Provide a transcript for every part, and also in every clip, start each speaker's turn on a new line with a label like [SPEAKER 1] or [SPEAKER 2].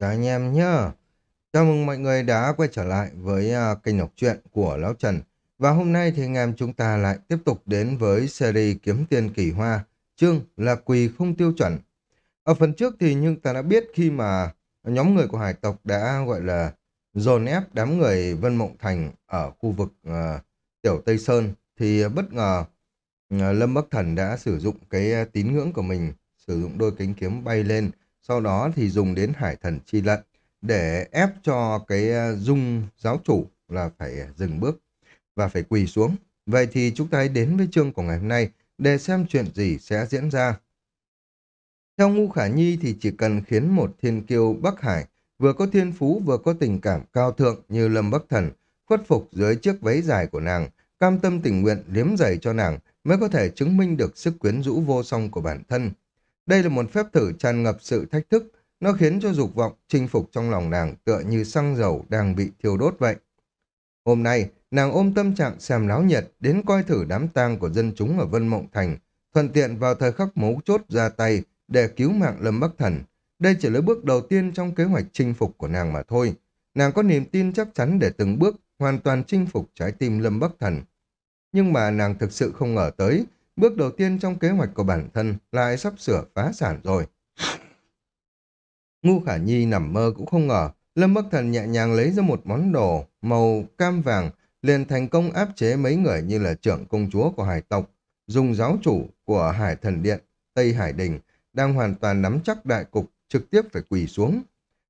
[SPEAKER 1] Chào anh em nhé, Chào mừng mọi người đã quay trở lại với à, kênh đọc truyện của Lão Trần. Và hôm nay thì anh em chúng ta lại tiếp tục đến với series Kiếm Tiền Kỳ Hoa, chương là quỳ không tiêu chuẩn. Ở phần trước thì nhưng ta đã biết khi mà nhóm người của hải tộc đã gọi là dồn ép đám người Vân Mộng Thành ở khu vực uh, Tiểu Tây Sơn thì bất ngờ uh, Lâm Bắc Thần đã sử dụng cái tín ngưỡng của mình, sử dụng đôi cánh kiếm bay lên sau đó thì dùng đến hải thần chi lận để ép cho cái ờ, dung giáo chủ là phải dừng bước và phải quỳ xuống. Vậy thì chúng ta hãy đến với chương của ngày hôm nay để xem chuyện gì sẽ diễn ra. Theo Ngu Khả Nhi thì chỉ cần khiến một thiên kiêu Bắc Hải vừa có thiên phú vừa có tình cảm cao thượng như Lâm Bắc Thần khuất phục dưới chiếc váy dài của nàng, cam tâm tình nguyện liếm giày cho nàng mới có thể chứng minh được sức quyến rũ vô song của bản thân. Đây là một phép thử tràn ngập sự thách thức, nó khiến cho dục vọng chinh phục trong lòng nàng tựa như xăng dầu đang bị thiêu đốt vậy. Hôm nay, nàng ôm tâm trạng xem láo nhiệt đến coi thử đám tang của dân chúng ở Vân Mộng Thành, thuận tiện vào thời khắc mấu chốt ra tay để cứu mạng Lâm Bắc Thần. Đây chỉ là bước đầu tiên trong kế hoạch chinh phục của nàng mà thôi. Nàng có niềm tin chắc chắn để từng bước hoàn toàn chinh phục trái tim Lâm Bắc Thần. Nhưng mà nàng thực sự không ngờ tới, Bước đầu tiên trong kế hoạch của bản thân lại sắp sửa phá sản rồi. Ngu Khả Nhi nằm mơ cũng không ngờ, Lâm Bắc Thần nhẹ nhàng lấy ra một món đồ màu cam vàng, liền thành công áp chế mấy người như là trưởng công chúa của hải tộc, dùng giáo chủ của Hải Thần Điện, Tây Hải Đình, đang hoàn toàn nắm chắc đại cục, trực tiếp phải quỳ xuống.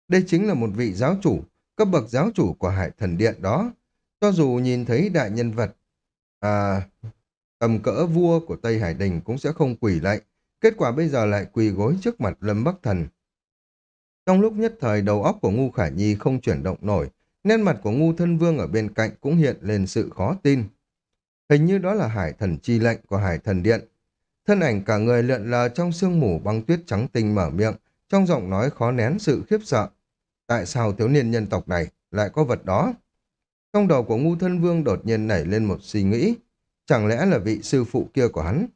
[SPEAKER 1] Đây chính là một vị giáo chủ, cấp bậc giáo chủ của Hải Thần Điện đó. Cho dù nhìn thấy đại nhân vật à, tầm cỡ vua của Tây Hải Đình cũng sẽ không quỳ lại. Kết quả bây giờ lại quỳ gối trước mặt Lâm Bắc Thần. Trong lúc nhất thời đầu óc của Ngu Khả Nhi không chuyển động nổi, nên mặt của Ngu Thân Vương ở bên cạnh cũng hiện lên sự khó tin. Hình như đó là hải thần chi lệnh của hải thần điện. Thân ảnh cả người lượn lờ trong sương mù băng tuyết trắng tinh mở miệng, trong giọng nói khó nén sự khiếp sợ. Tại sao thiếu niên nhân tộc này lại có vật đó? Trong đầu của Ngu Thân Vương đột nhiên nảy lên một suy nghĩ. Chẳng lẽ là vị sư phụ kia của hắn?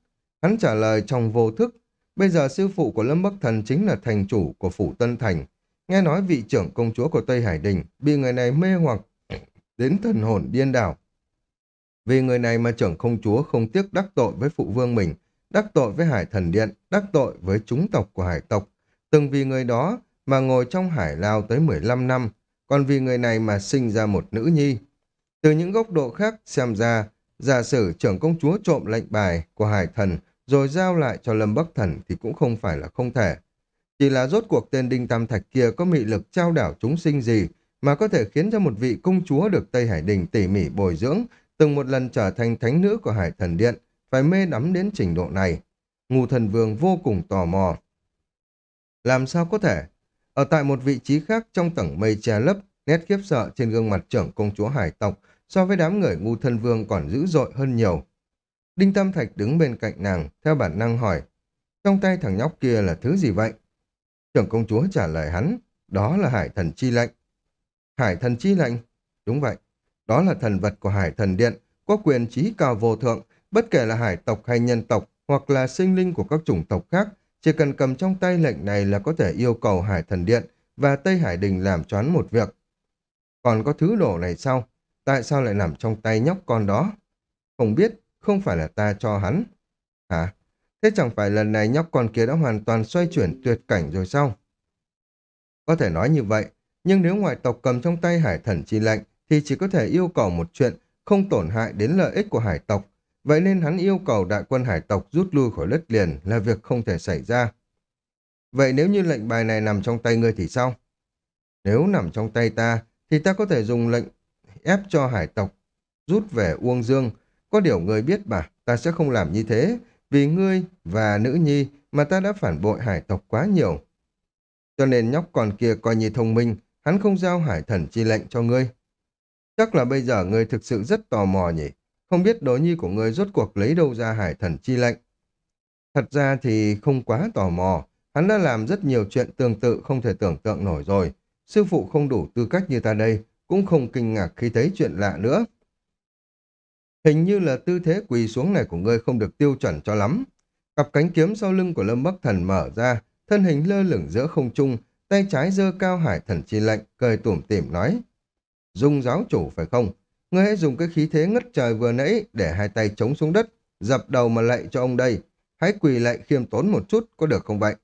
[SPEAKER 1] Hắn trả lời trong vô thức. Bây giờ sư phụ của Lâm Bắc Thần chính là thành chủ của Phủ Tân Thành. Nghe nói vị trưởng công chúa của Tây Hải Đình bị người này mê hoặc đến thần hồn điên đảo. Vì người này mà trưởng công chúa không tiếc đắc tội với phụ vương mình, đắc tội với hải thần điện, đắc tội với chúng tộc của hải tộc. Từng vì người đó mà ngồi trong hải lao tới 15 năm, còn vì người này mà sinh ra một nữ nhi. Từ những góc độ khác xem ra, Giả sử trưởng công chúa trộm lệnh bài của hải thần rồi giao lại cho Lâm Bắc Thần thì cũng không phải là không thể. Chỉ là rốt cuộc tên Đinh Tam Thạch kia có mị lực trao đảo chúng sinh gì mà có thể khiến cho một vị công chúa được Tây Hải Đình tỉ mỉ bồi dưỡng từng một lần trở thành thánh nữ của Hải Thần Điện phải mê đắm đến trình độ này. Ngù thần vương vô cùng tò mò. Làm sao có thể? Ở tại một vị trí khác trong tầng mây che lấp, nét khiếp sợ trên gương mặt trưởng công chúa hải tộc so với đám người ngu thân vương còn dữ dội hơn nhiều. Đinh Tam Thạch đứng bên cạnh nàng, theo bản năng hỏi, trong tay thằng nhóc kia là thứ gì vậy? Trưởng công chúa trả lời hắn, đó là hải thần chi lệnh. Hải thần chi lệnh? Đúng vậy, đó là thần vật của hải thần điện, có quyền trí cao vô thượng, bất kể là hải tộc hay nhân tộc, hoặc là sinh linh của các chủng tộc khác, chỉ cần cầm trong tay lệnh này là có thể yêu cầu hải thần điện và Tây Hải Đình làm choán một việc. Còn có thứ đồ này sao? Tại sao lại nằm trong tay nhóc con đó? Không biết, không phải là ta cho hắn. Hả? Thế chẳng phải lần này nhóc con kia đã hoàn toàn xoay chuyển tuyệt cảnh rồi sao? Có thể nói như vậy, nhưng nếu ngoại tộc cầm trong tay hải thần chi lệnh thì chỉ có thể yêu cầu một chuyện không tổn hại đến lợi ích của hải tộc. Vậy nên hắn yêu cầu đại quân hải tộc rút lui khỏi đất liền là việc không thể xảy ra. Vậy nếu như lệnh bài này nằm trong tay ngươi thì sao? Nếu nằm trong tay ta, thì ta có thể dùng lệnh ép cho hải tộc rút về Uông Dương. Có điều ngươi biết mà, ta sẽ không làm như thế, vì ngươi và nữ nhi mà ta đã phản bội hải tộc quá nhiều. Cho nên nhóc con kia coi như thông minh, hắn không giao hải thần chi lệnh cho ngươi. Chắc là bây giờ ngươi thực sự rất tò mò nhỉ, không biết đối nhi của ngươi rốt cuộc lấy đâu ra hải thần chi lệnh. Thật ra thì không quá tò mò, hắn đã làm rất nhiều chuyện tương tự không thể tưởng tượng nổi rồi. Sư phụ không đủ tư cách như ta đây, cũng không kinh ngạc khi thấy chuyện lạ nữa. Hình như là tư thế quỳ xuống này của ngươi không được tiêu chuẩn cho lắm. Cặp cánh kiếm sau lưng của Lâm Bắc Thần mở ra, thân hình lơ lửng giữa không trung, tay trái giơ cao hải thần chi lệnh, cười tủm tỉm nói. Dung giáo chủ phải không? Ngươi hãy dùng cái khí thế ngất trời vừa nãy để hai tay chống xuống đất, dập đầu mà lạy cho ông đây. Hãy quỳ lạy khiêm tốn một chút, có được không vậy?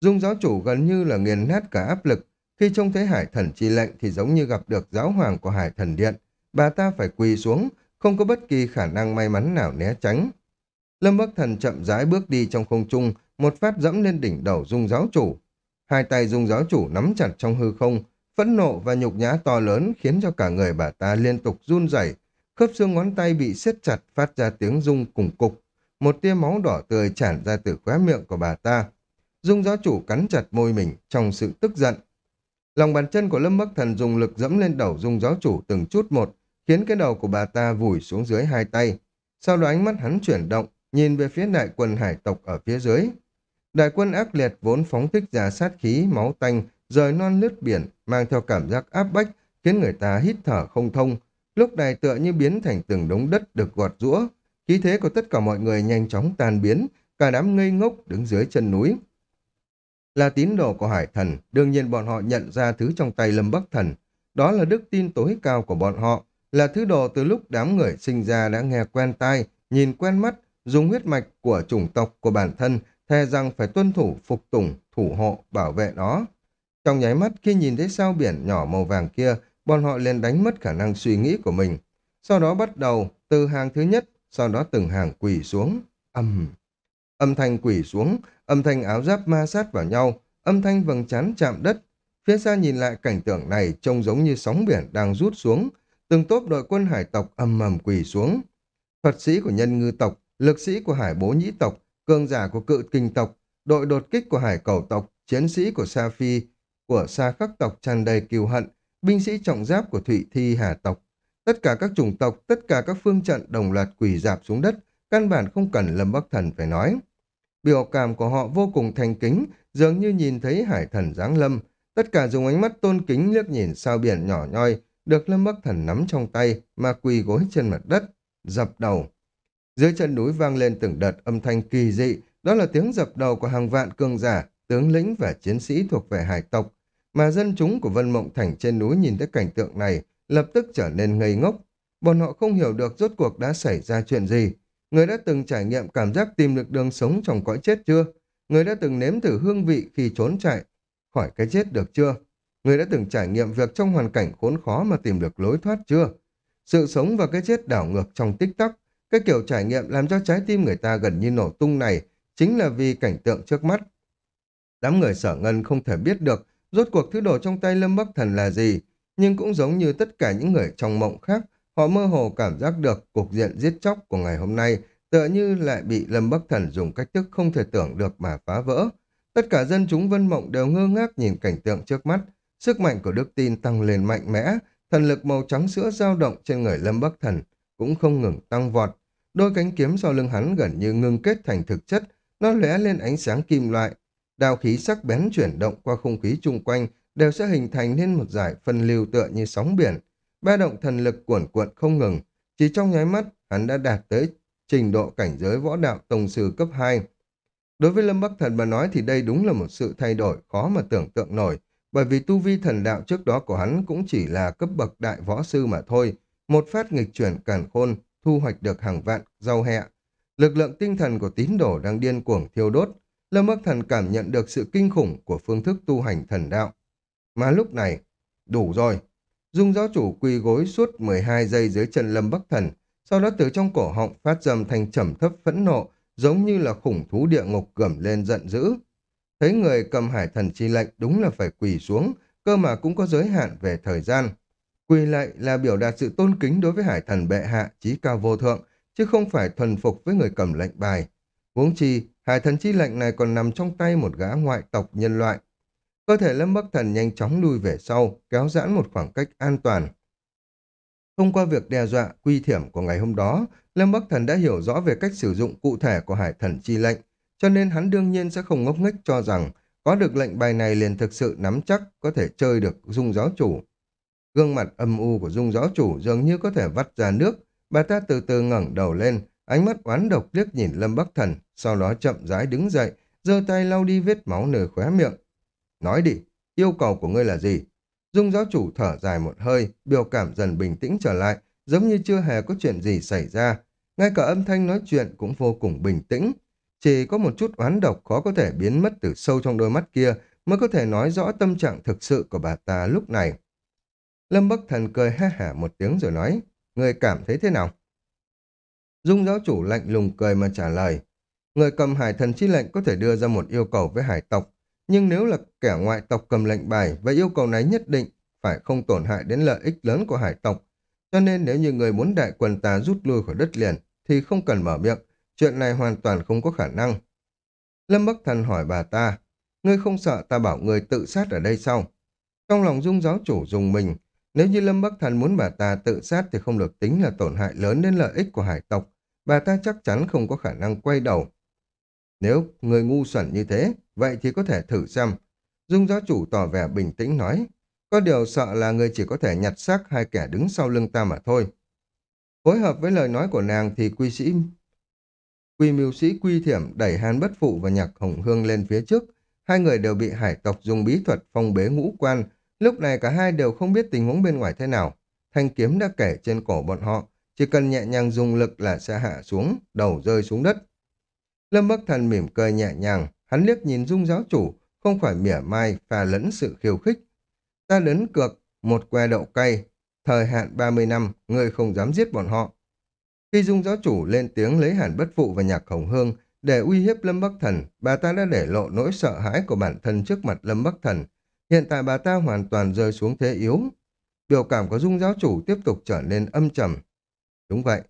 [SPEAKER 1] Dung giáo chủ gần như là nghiền nát cả áp lực. Khi trông thấy hải thần chi lệnh thì giống như gặp được giáo hoàng của hải thần điện. Bà ta phải quỳ xuống, không có bất kỳ khả năng may mắn nào né tránh. Lâm Bắc Thần chậm rãi bước đi trong không trung, một phát dẫm lên đỉnh đầu dung giáo chủ. Hai tay dung giáo chủ nắm chặt trong hư không, phẫn nộ và nhục nhã to lớn khiến cho cả người bà ta liên tục run rẩy, khớp xương ngón tay bị siết chặt phát ra tiếng rung cùng cục. Một tia máu đỏ tươi tràn ra từ khóe miệng của bà ta. Dung giáo chủ cắn chặt môi mình trong sự tức giận. Lòng bàn chân của Lâm Bắc Thần dùng lực dẫm lên đầu dung giáo chủ từng chút một, khiến cái đầu của bà ta vùi xuống dưới hai tay. Sau đó ánh mắt hắn chuyển động, nhìn về phía đại quân hải tộc ở phía dưới. Đại quân ác liệt vốn phóng thích ra sát khí, máu tanh, rời non lướt biển, mang theo cảm giác áp bách, khiến người ta hít thở không thông. Lúc này tựa như biến thành từng đống đất được gọt rũa. Khí thế của tất cả mọi người nhanh chóng tan biến, cả đám ngây ngốc đứng dưới chân núi. Là tín đồ của hải thần, đương nhiên bọn họ nhận ra thứ trong tay lâm bắc thần. Đó là đức tin tối cao của bọn họ, là thứ đồ từ lúc đám người sinh ra đã nghe quen tai, nhìn quen mắt, dùng huyết mạch của chủng tộc của bản thân, thề rằng phải tuân thủ, phục tùng, thủ hộ, bảo vệ nó. Trong nháy mắt khi nhìn thấy sao biển nhỏ màu vàng kia, bọn họ liền đánh mất khả năng suy nghĩ của mình. Sau đó bắt đầu từ hàng thứ nhất, sau đó từng hàng quỳ xuống. Âm. Âm thanh quỷ xuống, âm thanh áo giáp ma sát vào nhau, âm thanh vầng trán chạm đất. Phía xa nhìn lại cảnh tượng này trông giống như sóng biển đang rút xuống. Từng tốp đội quân hải tộc ầm mầm quỳ xuống. Phật sĩ của nhân ngư tộc, lực sĩ của hải bố nhĩ tộc, cường giả của cự kinh tộc, đội đột kích của hải cầu tộc, chiến sĩ của Sa Phi, của Sa khắc tộc tràn đầy kiêu hận, binh sĩ trọng giáp của Thụy Thi Hà tộc. Tất cả các chủng tộc, tất cả các phương trận đồng loạt quỳ dạp xuống đất, căn bản không cần Lâm Bắc Thần phải nói. Biểu cảm của họ vô cùng thành kính, dường như nhìn thấy hải thần giáng lâm. Tất cả dùng ánh mắt tôn kính liếc nhìn sao biển nhỏ nhoi, được Lâm Bắc Thần nắm trong tay mà quỳ gối trên mặt đất, dập đầu. Dưới chân núi vang lên từng đợt âm thanh kỳ dị, đó là tiếng dập đầu của hàng vạn cường giả, tướng lĩnh và chiến sĩ thuộc về hải tộc, mà dân chúng của Vân Mộng Thành trên núi nhìn thấy cảnh tượng này, lập tức trở nên ngây ngốc. Bọn họ không hiểu được rốt cuộc đã xảy ra chuyện gì. Người đã từng trải nghiệm cảm giác tìm được đường sống trong cõi chết chưa? Người đã từng nếm thử hương vị khi trốn chạy khỏi cái chết được chưa? Người đã từng trải nghiệm việc trong hoàn cảnh khốn khó mà tìm được lối thoát chưa? Sự sống và cái chết đảo ngược trong tích tắc, cái kiểu trải nghiệm làm cho trái tim người ta gần như nổ tung này chính là vì cảnh tượng trước mắt. Đám người sở ngân không thể biết được rốt cuộc thứ đồ trong tay Lâm Bắc Thần là gì, nhưng cũng giống như tất cả những người trong mộng khác, họ mơ hồ cảm giác được cục diện giết chóc của ngày hôm nay tựa như lại bị Lâm Bắc Thần dùng cách thức không thể tưởng được mà phá vỡ. Tất cả dân chúng Vân Mộng đều ngơ ngác nhìn cảnh tượng trước mắt, sức mạnh của đức tin tăng lên mạnh mẽ, thần lực màu trắng sữa dao động trên người Lâm Bắc Thần cũng không ngừng tăng vọt. Đôi cánh kiếm sau lưng hắn gần như ngưng kết thành thực chất, nó lóe lên ánh sáng kim loại, Đào khí sắc bén chuyển động qua không khí chung quanh đều sẽ hình thành nên một giải phân lưu tựa như sóng biển. Ba động thần lực cuộn cuộn không ngừng. Chỉ trong nháy mắt, hắn đã đạt tới trình độ cảnh giới võ đạo tông sư cấp 2. Đối với Lâm Bắc Thần mà nói thì đây đúng là một sự thay đổi khó mà tưởng tượng nổi, bởi vì tu vi thần đạo trước đó của hắn cũng chỉ là cấp bậc đại võ sư mà thôi. Một phát nghịch chuyển càn khôn, thu hoạch được hàng vạn rau hẹ. Lực lượng tinh thần của tín đồ đang điên cuồng thiêu đốt, Lâm Bắc Thần cảm nhận được sự kinh khủng của phương thức tu hành thần đạo. Mà lúc này, đủ rồi. Dung giáo chủ quỳ gối suốt 12 giây dưới chân Lâm Bắc Thần, sau đó từ trong cổ họng phát dầm thành trầm thấp phẫn nộ, giống như là khủng thú địa ngục gầm lên giận dữ. Thấy người cầm hải thần chi lệnh đúng là phải quỳ xuống, cơ mà cũng có giới hạn về thời gian. Quỳ lại là biểu đạt sự tôn kính đối với hải thần bệ hạ trí cao vô thượng, chứ không phải thuần phục với người cầm lệnh bài. Huống chi, hải thần chi lệnh này còn nằm trong tay một gã ngoại tộc nhân loại. Cơ thể Lâm Bắc Thần nhanh chóng lui về sau, kéo giãn một khoảng cách an toàn. Thông qua việc đe dọa, quy thiểm của ngày hôm đó, Lâm Bắc Thần đã hiểu rõ về cách sử dụng cụ thể của hải thần chi lệnh, cho nên hắn đương nhiên sẽ không ngốc nghếch cho rằng có được lệnh bài này liền thực sự nắm chắc có thể chơi được dung giáo chủ. Gương mặt âm u của dung giáo chủ dường như có thể vắt ra nước, bà ta từ từ ngẩng đầu lên, ánh mắt oán độc liếc nhìn Lâm Bắc Thần, sau đó chậm rãi đứng dậy, giơ tay lau đi vết máu nơi khóe miệng. Nói đi, yêu cầu của ngươi là gì? Dung giáo chủ thở dài một hơi, biểu cảm dần bình tĩnh trở lại, giống như chưa hề có chuyện gì xảy ra. Ngay cả âm thanh nói chuyện cũng vô cùng bình tĩnh. Chỉ có một chút oán độc khó có thể biến mất từ sâu trong đôi mắt kia mới có thể nói rõ tâm trạng thực sự của bà ta lúc này. Lâm Bắc Thần cười ha hả một tiếng rồi nói, người cảm thấy thế nào? Dung giáo chủ lạnh lùng cười mà trả lời, người cầm hải thần chi lệnh có thể đưa ra một yêu cầu với hải tộc, nhưng nếu là kẻ ngoại tộc cầm lệnh bài, và yêu cầu này nhất định phải không tổn hại đến lợi ích lớn của hải tộc. Cho nên nếu như người muốn đại quần ta rút lui khỏi đất liền, thì không cần mở miệng, chuyện này hoàn toàn không có khả năng. Lâm Bắc Thần hỏi bà ta, ngươi không sợ ta bảo người tự sát ở đây sao? Trong lòng dung giáo chủ dùng mình, nếu như Lâm Bắc Thần muốn bà ta tự sát thì không được tính là tổn hại lớn đến lợi ích của hải tộc, bà ta chắc chắn không có khả năng quay đầu. Nếu người ngu xuẩn như thế, vậy thì có thể thử xem. Dung giáo chủ tỏ vẻ bình tĩnh nói, có điều sợ là người chỉ có thể nhặt xác hai kẻ đứng sau lưng ta mà thôi. Phối hợp với lời nói của nàng thì quy sĩ Quy mưu sĩ Quy Thiểm đẩy Hàn Bất Phụ và Nhạc Hồng Hương lên phía trước. Hai người đều bị hải tộc dùng bí thuật phong bế ngũ quan. Lúc này cả hai đều không biết tình huống bên ngoài thế nào. Thanh kiếm đã kể trên cổ bọn họ. Chỉ cần nhẹ nhàng dùng lực là sẽ hạ xuống, đầu rơi xuống đất. Lâm Bắc Thần mỉm cười nhẹ nhàng. Hắn liếc nhìn dung giáo chủ, không phải mỉa mai, và lẫn sự khiêu khích. Ta lớn cược, một que đậu cay, thời hạn 30 năm, ngươi không dám giết bọn họ. Khi Dung giáo chủ lên tiếng lấy hàn bất phụ và nhạc hồng hương để uy hiếp Lâm Bắc Thần, bà ta đã để lộ nỗi sợ hãi của bản thân trước mặt Lâm Bắc Thần. Hiện tại bà ta hoàn toàn rơi xuống thế yếu. Biểu cảm của Dung giáo chủ tiếp tục trở nên âm trầm. Đúng vậy,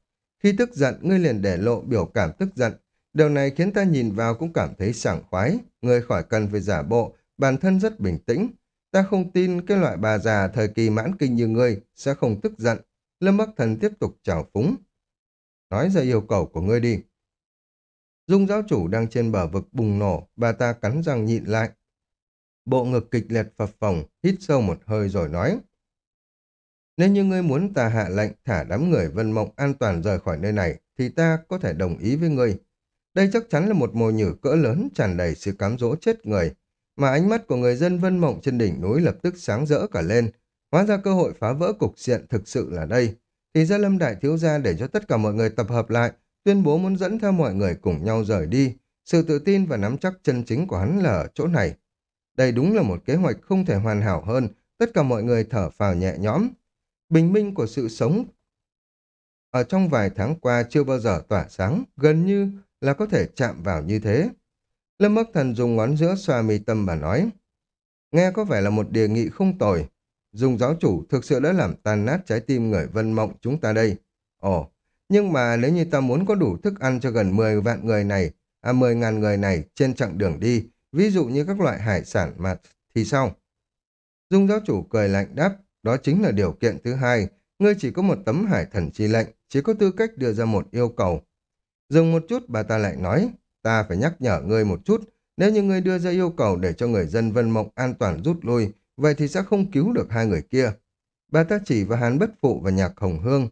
[SPEAKER 1] khi tức giận, ngươi liền để lộ biểu cảm tức giận. Điều này khiến ta nhìn vào cũng cảm thấy sảng khoái. người khỏi cần phải giả bộ, bản thân rất bình tĩnh. Ta không tin cái loại bà già thời kỳ mãn kinh như ngươi sẽ không tức giận. Lâm Bắc Thần tiếp tục trào phúng. Nói ra yêu cầu của ngươi đi. Dung giáo chủ đang trên bờ vực bùng nổ, bà ta cắn răng nhịn lại. Bộ ngực kịch liệt phập phồng, hít sâu một hơi rồi nói. Nếu như ngươi muốn ta hạ lệnh thả đám người vân mộng an toàn rời khỏi nơi này, thì ta có thể đồng ý với ngươi. Đây chắc chắn là một mồi nhử cỡ lớn tràn đầy sự cám dỗ chết người, mà ánh mắt của người dân vân mộng trên đỉnh núi lập tức sáng rỡ cả lên. Hóa ra cơ hội phá vỡ cục diện thực sự là đây. Thì ra Lâm Đại Thiếu Gia để cho tất cả mọi người tập hợp lại, tuyên bố muốn dẫn theo mọi người cùng nhau rời đi. Sự tự tin và nắm chắc chân chính của hắn là ở chỗ này. Đây đúng là một kế hoạch không thể hoàn hảo hơn, tất cả mọi người thở phào nhẹ nhõm. Bình minh của sự sống ở trong vài tháng qua chưa bao giờ tỏa sáng, gần như là có thể chạm vào như thế. Lâm Bắc Thần dùng ngón giữa xoa mi tâm và nói, nghe có vẻ là một đề nghị không tồi, Dung giáo chủ thực sự đã làm tan nát trái tim người vân mộng chúng ta đây. Ồ, nhưng mà nếu như ta muốn có đủ thức ăn cho gần 10 vạn người này, à 10 ngàn người này trên chặng đường đi, ví dụ như các loại hải sản mà thì sao? Dung giáo chủ cười lạnh đáp, đó chính là điều kiện thứ hai, ngươi chỉ có một tấm hải thần chi lệnh, chỉ có tư cách đưa ra một yêu cầu. Dừng một chút bà ta lại nói, ta phải nhắc nhở ngươi một chút, nếu như ngươi đưa ra yêu cầu để cho người dân Vân Mộng an toàn rút lui, vậy thì sẽ không cứu được hai người kia. Bà ta chỉ vào hán bất phụ và nhạc hồng hương.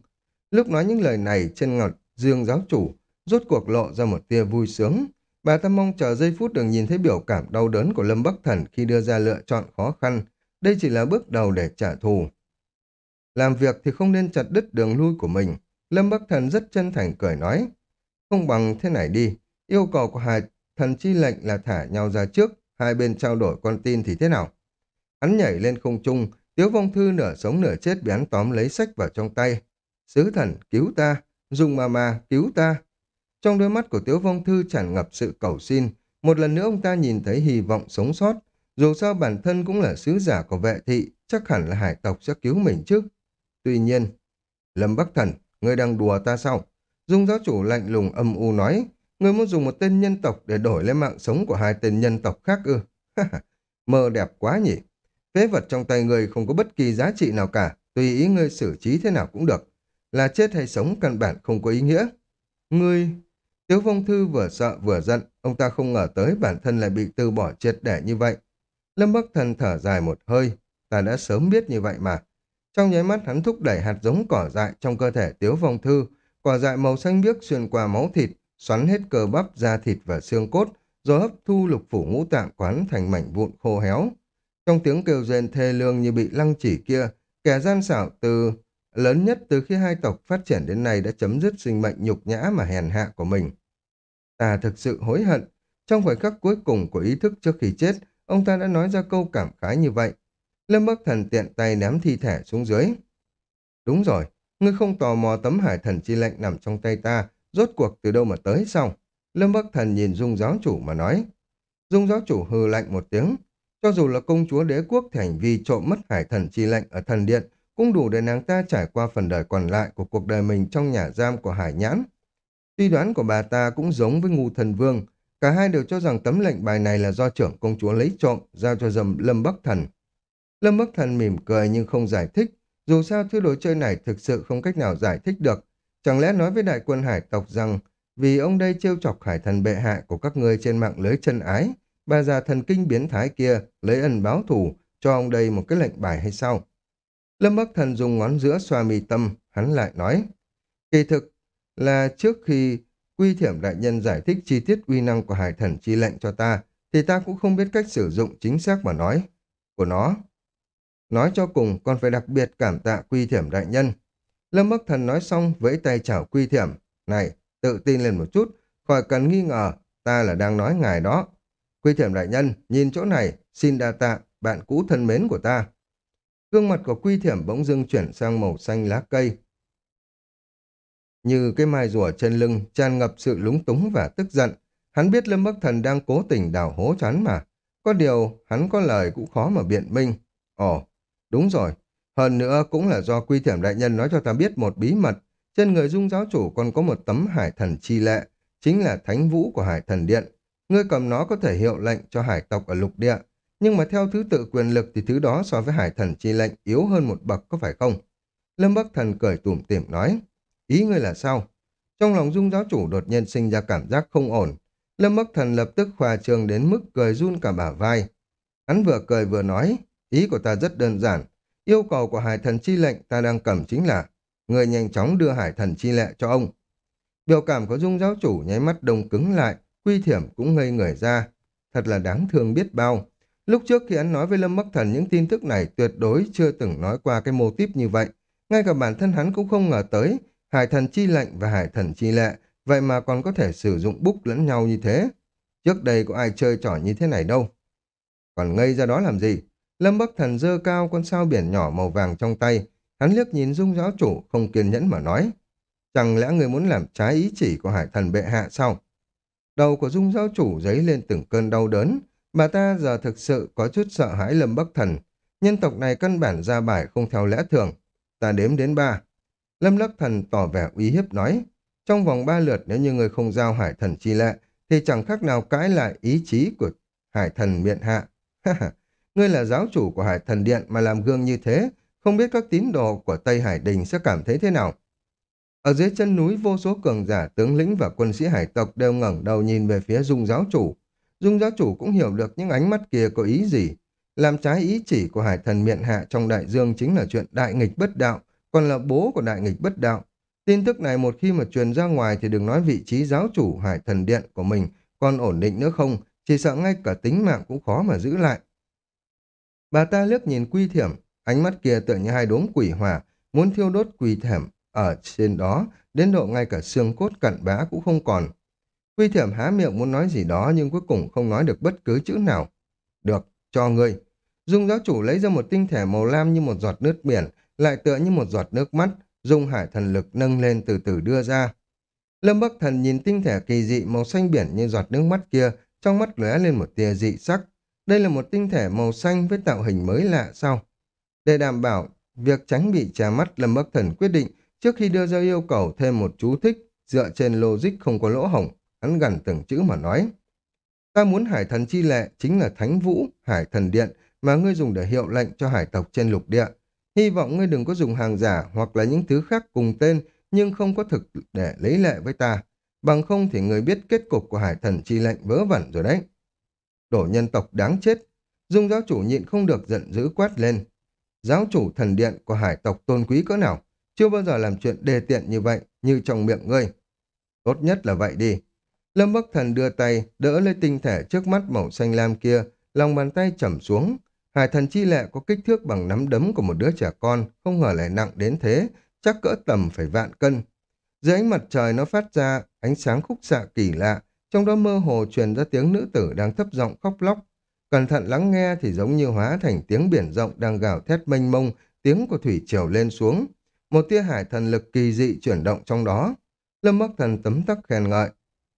[SPEAKER 1] Lúc nói những lời này trên ngọt dương giáo chủ, rốt cuộc lộ ra một tia vui sướng. Bà ta mong chờ giây phút được nhìn thấy biểu cảm đau đớn của Lâm Bắc Thần khi đưa ra lựa chọn khó khăn. Đây chỉ là bước đầu để trả thù. Làm việc thì không nên chặt đứt đường lui của mình. Lâm Bắc Thần rất chân thành cười nói. Không bằng thế này đi. Yêu cầu của hai thần chi lệnh là thả nhau ra trước. Hai bên trao đổi con tin thì thế nào? Hắn nhảy lên không trung, Tiếu Vong Thư nửa sống nửa chết bị hắn tóm lấy sách vào trong tay. Sứ thần, cứu ta! Dùng mà mà, cứu ta! Trong đôi mắt của Tiếu Vong Thư tràn ngập sự cầu xin. Một lần nữa ông ta nhìn thấy hy vọng sống sót. Dù sao bản thân cũng là sứ giả của vệ thị, chắc hẳn là hải tộc sẽ cứu mình chứ. Tuy nhiên, Lâm Bắc Thần, ngươi đang đùa ta sao? Dung giáo chủ lạnh lùng âm u nói, Người muốn dùng một tên nhân tộc để đổi lấy mạng sống của hai tên nhân tộc khác ư? Mơ đẹp quá nhỉ? Phế vật trong tay người không có bất kỳ giá trị nào cả, tùy ý ngươi xử trí thế nào cũng được. Là chết hay sống căn bản không có ý nghĩa. Ngươi... Tiếu Phong Thư vừa sợ vừa giận, ông ta không ngờ tới bản thân lại bị từ bỏ triệt để như vậy. Lâm Bắc Thần thở dài một hơi, ta đã sớm biết như vậy mà. Trong nháy mắt hắn thúc đẩy hạt giống cỏ dại trong cơ thể Tiếu Phong Thư, Quả dại màu xanh biếc xuyên qua máu thịt, xoắn hết cơ bắp, da thịt và xương cốt, rồi hấp thu lục phủ ngũ tạng quán thành mảnh vụn khô héo. Trong tiếng kêu rên thê lương như bị lăng chỉ kia, kẻ gian xảo từ lớn nhất từ khi hai tộc phát triển đến nay đã chấm dứt sinh mệnh nhục nhã mà hèn hạ của mình. Ta thực sự hối hận. Trong khoảnh khắc cuối cùng của ý thức trước khi chết, ông ta đã nói ra câu cảm khái như vậy. Lâm Bắc Thần tiện tay ném thi thể xuống dưới. Đúng rồi, ngươi không tò mò tấm hải thần chi lệnh nằm trong tay ta, rốt cuộc từ đâu mà tới xong? Lâm Bắc Thần nhìn Dung giáo chủ mà nói. Dung giáo chủ hừ lạnh một tiếng. Cho dù là công chúa đế quốc thì hành vi trộm mất hải thần chi lệnh ở thần điện cũng đủ để nàng ta trải qua phần đời còn lại của cuộc đời mình trong nhà giam của hải nhãn. Tuy đoán của bà ta cũng giống với ngu thần vương. Cả hai đều cho rằng tấm lệnh bài này là do trưởng công chúa lấy trộm, giao cho dầm Lâm Bắc Thần. Lâm Bắc Thần mỉm cười nhưng không giải thích. Dù sao thứ đồ chơi này thực sự không cách nào giải thích được. Chẳng lẽ nói với đại quân hải tộc rằng vì ông đây trêu chọc hải thần bệ hạ của các ngươi trên mạng lưới chân ái, bà già thần kinh biến thái kia lấy ân báo thù cho ông đây một cái lệnh bài hay sao? Lâm Bắc Thần dùng ngón giữa xoa mi tâm, hắn lại nói. Kỳ thực là trước khi Quy Thiểm Đại Nhân giải thích chi tiết uy năng của hải thần chi lệnh cho ta, thì ta cũng không biết cách sử dụng chính xác mà nói của nó. Nói cho cùng còn phải đặc biệt cảm tạ Quy Thiểm Đại Nhân. Lâm Bắc Thần nói xong vẫy tay chào Quy Thiểm. Này, tự tin lên một chút, khỏi cần nghi ngờ, ta là đang nói ngài đó. Quy Thiểm Đại Nhân, nhìn chỗ này, xin đa tạ, bạn cũ thân mến của ta. Gương mặt của Quy Thiểm bỗng dưng chuyển sang màu xanh lá cây. Như cái mai rùa trên lưng, tràn ngập sự lúng túng và tức giận. Hắn biết Lâm Bắc Thần đang cố tình đào hố chán mà. Có điều, hắn có lời cũng khó mà biện minh. Ồ, đúng rồi. Hơn nữa cũng là do Quy Thiểm Đại Nhân nói cho ta biết một bí mật. Trên người dung giáo chủ còn có một tấm hải thần chi lệ, chính là thánh vũ của hải thần điện. Ngươi cầm nó có thể hiệu lệnh cho hải tộc ở lục địa, nhưng mà theo thứ tự quyền lực thì thứ đó so với hải thần chi lệnh yếu hơn một bậc có phải không? Lâm Bắc Thần cười tủm tỉm nói, ý ngươi là sao? Trong lòng dung giáo chủ đột nhiên sinh ra cảm giác không ổn. Lâm Bắc Thần lập tức khoa trường đến mức cười run cả bả vai. Hắn vừa cười vừa nói, ý của ta rất đơn giản. Yêu cầu của hải thần chi lệnh ta đang cầm chính là người nhanh chóng đưa hải thần chi lệ cho ông. Biểu cảm của dung giáo chủ nháy mắt đông cứng lại, quy thiểm cũng ngây người ra. Thật là đáng thương biết bao. Lúc trước khi hắn nói với Lâm Bắc Thần những tin tức này tuyệt đối chưa từng nói qua cái mô típ như vậy. Ngay cả bản thân hắn cũng không ngờ tới hải thần chi lệnh và hải thần chi lệ vậy mà còn có thể sử dụng búc lẫn nhau như thế. Trước đây có ai chơi trò như thế này đâu. Còn ngây ra đó làm gì? Lâm Bắc Thần dơ cao con sao biển nhỏ màu vàng trong tay. Hắn liếc nhìn dung giáo chủ không kiên nhẫn mà nói. Chẳng lẽ người muốn làm trái ý chỉ của hải thần bệ hạ sao? Đầu của dung giáo chủ dấy lên từng cơn đau đớn. Bà ta giờ thực sự có chút sợ hãi Lâm Bắc Thần. Nhân tộc này căn bản ra bài không theo lẽ thường. Ta đếm đến ba. Lâm Lắc Thần tỏ vẻ uy hiếp nói. Trong vòng ba lượt nếu như người không giao hải thần chi lệ, thì chẳng khác nào cãi lại ý chí của hải thần miện hạ. ngươi là giáo chủ của hải thần điện mà làm gương như thế, không biết các tín đồ của Tây Hải Đình sẽ cảm thấy thế nào. Ở dưới chân núi vô số cường giả, tướng lĩnh và quân sĩ hải tộc đều ngẩng đầu nhìn về phía dung giáo chủ. Dung giáo chủ cũng hiểu được những ánh mắt kia có ý gì. Làm trái ý chỉ của hải thần miện hạ trong đại dương chính là chuyện đại nghịch bất đạo, còn là bố của đại nghịch bất đạo. Tin tức này một khi mà truyền ra ngoài thì đừng nói vị trí giáo chủ hải thần điện của mình còn ổn định nữa không, chỉ sợ ngay cả tính mạng cũng khó mà giữ lại. Bà ta liếc nhìn quy thiểm, ánh mắt kia tựa như hai đốm quỷ hỏa, muốn thiêu đốt quy thiểm ở trên đó, đến độ ngay cả xương cốt cặn bã cũng không còn. Quy thiểm há miệng muốn nói gì đó nhưng cuối cùng không nói được bất cứ chữ nào. Được, cho ngươi. Dung giáo chủ lấy ra một tinh thể màu lam như một giọt nước biển, lại tựa như một giọt nước mắt, Dung hải thần lực nâng lên từ từ đưa ra. Lâm Bắc Thần nhìn tinh thể kỳ dị màu xanh biển như giọt nước mắt kia, trong mắt lóe lên một tia dị sắc. Đây là một tinh thể màu xanh với tạo hình mới lạ sao? Để đảm bảo việc tránh bị trà mắt, Lâm Bắc Thần quyết định trước khi đưa ra yêu cầu thêm một chú thích dựa trên logic không có lỗ hổng, hắn gần từng chữ mà nói. Ta muốn hải thần chi lệ chính là thánh vũ, hải thần điện mà ngươi dùng để hiệu lệnh cho hải tộc trên lục địa. Hy vọng ngươi đừng có dùng hàng giả hoặc là những thứ khác cùng tên nhưng không có thực để lấy lệ với ta. Bằng không thì người biết kết cục của hải thần chi lệnh vớ vẩn rồi đấy. Đổ nhân tộc đáng chết. Dung giáo chủ nhịn không được giận dữ quát lên. Giáo chủ thần điện của hải tộc tôn quý cỡ nào? Chưa bao giờ làm chuyện đề tiện như vậy, như trong miệng ngươi. Tốt nhất là vậy đi. Lâm Bắc Thần đưa tay, đỡ lấy tinh thể trước mắt màu xanh lam kia, lòng bàn tay chầm xuống. Hải thần chi lệ có kích thước bằng nắm đấm của một đứa trẻ con, không ngờ lại nặng đến thế, chắc cỡ tầm phải vạn cân. Dưới ánh mặt trời nó phát ra ánh sáng khúc xạ kỳ lạ, trong đó mơ hồ truyền ra tiếng nữ tử đang thấp giọng khóc lóc. Cẩn thận lắng nghe thì giống như hóa thành tiếng biển rộng đang gào thét mênh mông, tiếng của thủy triều lên xuống. Một tia hải thần lực kỳ dị chuyển động trong đó. Lâm Bắc Thần tấm tắc khen ngợi.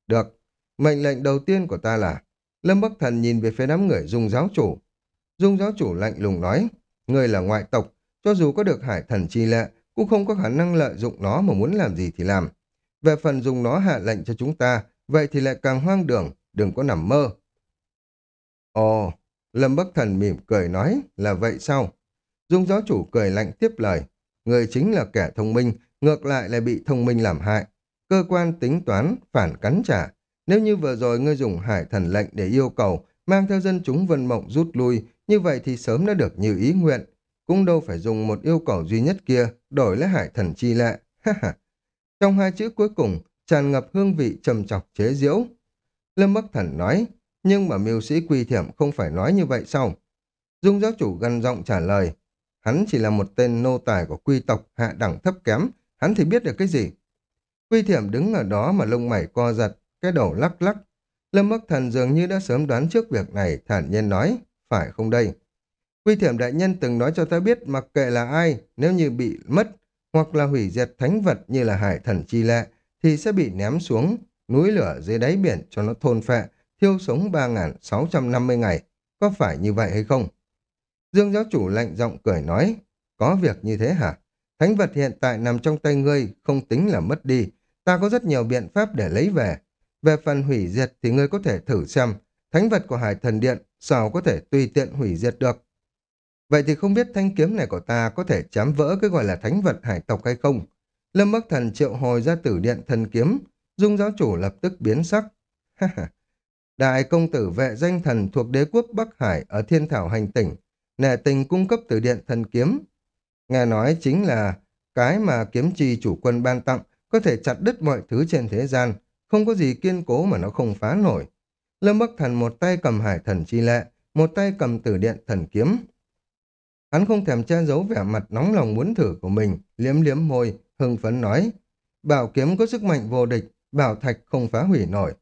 [SPEAKER 1] Được, mệnh lệnh đầu tiên của ta là Lâm Bắc Thần nhìn về phía đám người dung giáo chủ. Dung giáo chủ lạnh lùng nói, người là ngoại tộc, cho dù có được hải thần chi lệ, cũng không có khả năng lợi dụng nó mà muốn làm gì thì làm. Về phần dùng nó hạ lệnh cho chúng ta, vậy thì lại càng hoang đường, đừng có nằm mơ. Ồ, Lâm Bắc Thần mỉm cười nói, là vậy sao? Dung giáo chủ cười lạnh tiếp lời, người chính là kẻ thông minh, ngược lại lại bị thông minh làm hại. Cơ quan tính toán, phản cắn trả. Nếu như vừa rồi ngươi dùng hải thần lệnh để yêu cầu, mang theo dân chúng vân mộng rút lui, như vậy thì sớm đã được như ý nguyện. Cũng đâu phải dùng một yêu cầu duy nhất kia, đổi lấy hải thần chi lệ. Trong hai chữ cuối cùng, tràn ngập hương vị trầm chọc chế diễu. Lâm Bắc Thần nói, nhưng mà miêu sĩ quy thiểm không phải nói như vậy sao? Dung giáo chủ gằn giọng trả lời, hắn chỉ là một tên nô tài của quy tộc hạ đẳng thấp kém, hắn thì biết được cái gì? Quy thiểm đứng ở đó mà lông mày co giật, cái đầu lắc lắc. Lâm Bắc Thần dường như đã sớm đoán trước việc này, thản nhiên nói, phải không đây? Quy thiểm đại nhân từng nói cho ta biết mặc kệ là ai, nếu như bị mất hoặc là hủy diệt thánh vật như là hải thần chi lệ, thì sẽ bị ném xuống núi lửa dưới đáy biển cho nó thôn phệ, thiêu sống 3.650 ngày. Có phải như vậy hay không? Dương giáo chủ lạnh giọng cười nói, có việc như thế hả? Thánh vật hiện tại nằm trong tay ngươi, không tính là mất đi. Ta có rất nhiều biện pháp để lấy về. Về phần hủy diệt thì ngươi có thể thử xem, thánh vật của hải thần điện sao có thể tùy tiện hủy diệt được. Vậy thì không biết thanh kiếm này của ta có thể chám vỡ cái gọi là thánh vật hải tộc hay không? Lâm Bắc Thần triệu hồi ra tử điện thần kiếm, dung giáo chủ lập tức biến sắc. Đại công tử vệ danh thần thuộc đế quốc Bắc Hải ở thiên thảo hành tỉnh, nệ tình cung cấp tử điện thần kiếm. Nghe nói chính là cái mà kiếm trì chủ quân ban tặng có thể chặt đứt mọi thứ trên thế gian, không có gì kiên cố mà nó không phá nổi. Lâm Bắc Thần một tay cầm hải thần chi lệ, một tay cầm tử điện thần kiếm. Hắn không thèm che giấu vẻ mặt nóng lòng muốn thử của mình, liếm liếm môi, hưng phấn nói. Bảo kiếm có sức mạnh vô địch, bảo thạch không phá hủy nổi.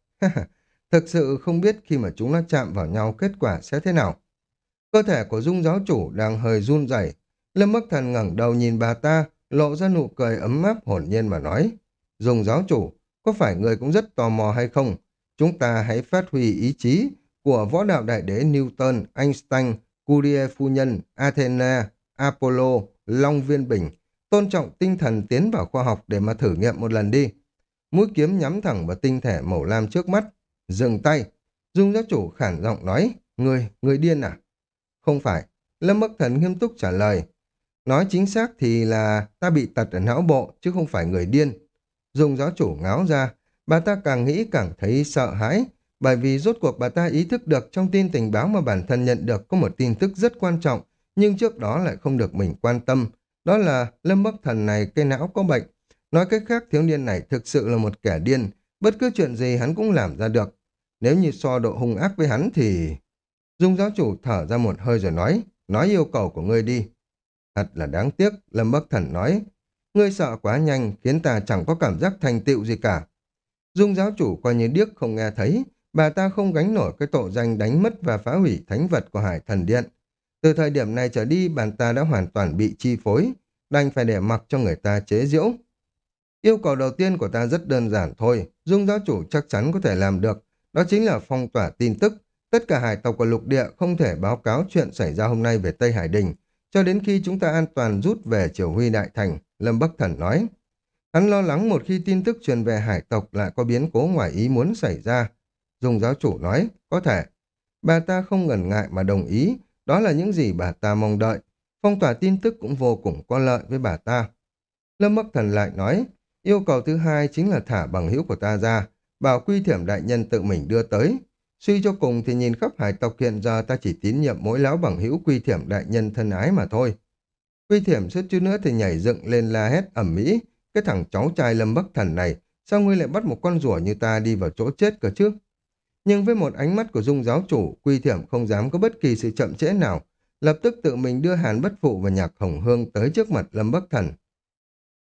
[SPEAKER 1] Thực sự không biết khi mà chúng nó chạm vào nhau kết quả sẽ thế nào. Cơ thể của dung giáo chủ đang hơi run rẩy. Lâm Bắc Thần ngẩng đầu nhìn bà ta, lộ ra nụ cười ấm áp hồn nhiên mà nói. Dung giáo chủ, có phải người cũng rất tò mò hay không? Chúng ta hãy phát huy ý chí của võ đạo đại đế Newton, Einstein, Curie phu nhân, Athena, Apollo, Long Viên Bình, tôn trọng tinh thần tiến vào khoa học để mà thử nghiệm một lần đi. Mũi kiếm nhắm thẳng vào tinh thể màu lam trước mắt. Dừng tay. Dung giáo chủ khản giọng nói, người, người điên à? Không phải. Lâm Bắc Thần nghiêm túc trả lời. Nói chính xác thì là ta bị tật ở não bộ, chứ không phải người điên. Dung giáo chủ ngáo ra, bà ta càng nghĩ càng thấy sợ hãi, bởi vì rốt cuộc bà ta ý thức được trong tin tình báo mà bản thân nhận được có một tin tức rất quan trọng, nhưng trước đó lại không được mình quan tâm. Đó là Lâm Bắc Thần này cây não có bệnh. Nói cách khác thiếu niên này thực sự là một kẻ điên, bất cứ chuyện gì hắn cũng làm ra được. Nếu như so độ hung ác với hắn thì... Dung giáo chủ thở ra một hơi rồi nói, nói yêu cầu của ngươi đi. Thật là đáng tiếc, Lâm Bắc Thần nói. Ngươi sợ quá nhanh, khiến ta chẳng có cảm giác thành tựu gì cả. Dung giáo chủ coi như điếc không nghe thấy, bà ta không gánh nổi cái tội danh đánh mất và phá hủy thánh vật của Hải Thần Điện. Từ thời điểm này trở đi, bà ta đã hoàn toàn bị chi phối, đành phải để mặc cho người ta chế giễu. Yêu cầu đầu tiên của ta rất đơn giản thôi, Dung giáo chủ chắc chắn có thể làm được, đó chính là phong tỏa tin tức. Tất cả hải tộc của lục địa không thể báo cáo chuyện xảy ra hôm nay về Tây Hải Đình, cho đến khi chúng ta an toàn rút về triều huy đại thành, Lâm Bắc Thần nói. Hắn lo lắng một khi tin tức truyền về hải tộc lại có biến cố ngoài ý muốn xảy ra, Dung giáo chủ nói, có thể. Bà ta không ngần ngại mà đồng ý, đó là những gì bà ta mong đợi. Phong tỏa tin tức cũng vô cùng có lợi với bà ta. Lâm Bắc Thần lại nói, yêu cầu thứ hai chính là thả bằng hữu của ta ra, bảo quy thiểm đại nhân tự mình đưa tới. Suy cho cùng thì nhìn khắp hải tộc hiện giờ ta chỉ tín nhiệm mỗi lão bằng hữu quy thiểm đại nhân thân ái mà thôi. Quy thiểm suốt chút nữa thì nhảy dựng lên la hét ẩm mỹ, cái thằng cháu trai Lâm Bắc Thần này, sao ngươi lại bắt một con rùa như ta đi vào chỗ chết cơ chứ? Nhưng với một ánh mắt của dung giáo chủ, quy thiểm không dám có bất kỳ sự chậm trễ nào. lập tức tự mình đưa Hàn Bất Phụ và Nhạc Hồng Hương tới trước mặt Lâm Bắc Thần.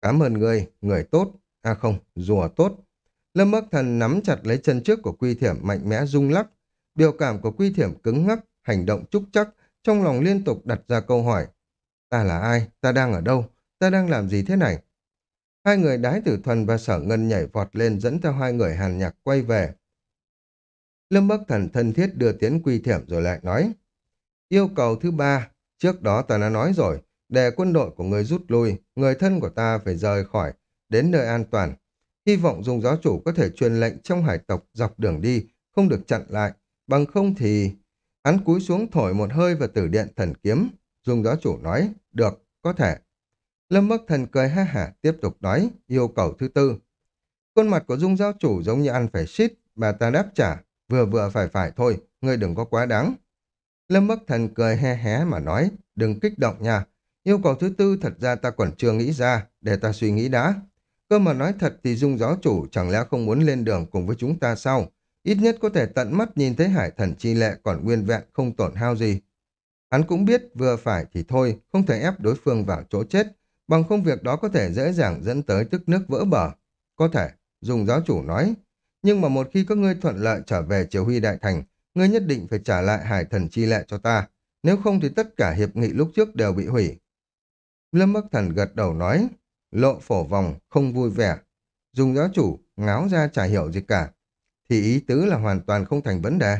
[SPEAKER 1] Cảm ơn người, người tốt, à không, rùa tốt. Lâm Bắc Thần nắm chặt lấy chân trước của Quy Thiểm mạnh mẽ rung lắc. Biểu cảm của Quy Thiểm cứng ngắc, hành động trúc chắc, trong lòng liên tục đặt ra câu hỏi. Ta là ai? Ta đang ở đâu? Ta đang làm gì thế này? Hai người đái tử thuần và sở ngân nhảy vọt lên dẫn theo hai người hàn nhạc quay về. Lâm Bắc Thần thân thiết đưa tiến quy thiểm rồi lại nói. Yêu cầu thứ ba, trước đó ta đã nói rồi, để quân đội của người rút lui, người thân của ta phải rời khỏi, đến nơi an toàn. Hy vọng dùng giáo chủ có thể truyền lệnh trong hải tộc dọc đường đi, không được chặn lại, bằng không thì... Hắn cúi xuống thổi một hơi và tử điện thần kiếm. Dùng giáo chủ nói, được, có thể. Lâm Bắc Thần cười ha hả tiếp tục nói, yêu cầu thứ tư. Khuôn mặt của Dung giáo chủ giống như ăn phải shit, bà ta đáp trả, vừa vừa phải phải thôi, ngươi đừng có quá đáng. Lâm Bắc Thần cười he hé mà nói, đừng kích động nha. Yêu cầu thứ tư thật ra ta còn chưa nghĩ ra, để ta suy nghĩ đã. Cơ mà nói thật thì Dung giáo chủ chẳng lẽ không muốn lên đường cùng với chúng ta sao? Ít nhất có thể tận mắt nhìn thấy hải thần chi lệ còn nguyên vẹn không tổn hao gì. Hắn cũng biết vừa phải thì thôi, không thể ép đối phương vào chỗ chết, bằng không việc đó có thể dễ dàng dẫn tới tức nước vỡ bờ. Có thể, dùng giáo chủ nói, nhưng mà một khi các ngươi thuận lợi trở về triều huy đại thành, ngươi nhất định phải trả lại hải thần chi lệ cho ta, nếu không thì tất cả hiệp nghị lúc trước đều bị hủy. Lâm Bắc Thần gật đầu nói, lộ phổ vòng, không vui vẻ. Dùng giáo chủ, ngáo ra chả hiểu gì cả. Thì ý tứ là hoàn toàn không thành vấn đề.